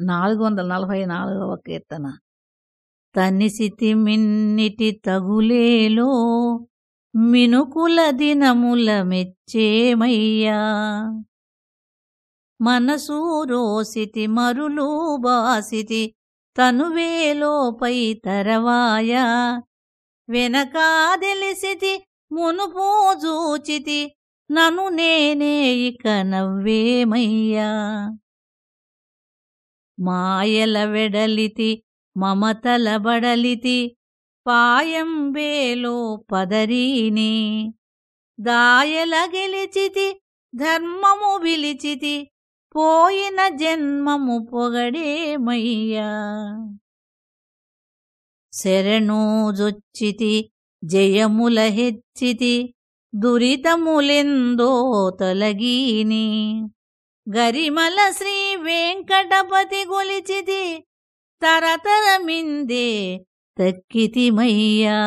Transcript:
నాలుగు వందల నలభై నాలుగవ కీర్తన. తనిసితి మిన్నిటి తగులేలో మినుకుల దినముల మెచ్చేమయ్యా. మనసు రోసితి మరులు బాసితి తనువేలోపై తరవాయా. వెనకాదెలిసితి మునుపు జూచితి నను నేనే ఇక నవ్వేమయ్యా. మాయల వెడలితి మమతల బడలితి పాయంబేలో పదరీని. దాయల గెలిచితి ధర్మము విలిచితి పోయిన జన్మము పొగడేమయ్యా శరణూజొచ్చితి జయముల హెచ్చితి దురితములెందో తొలగీని. గరిమల శ్రీ వెంకటపతి గొలిచిది తరతరమిందే తక్కితిమయ్యా.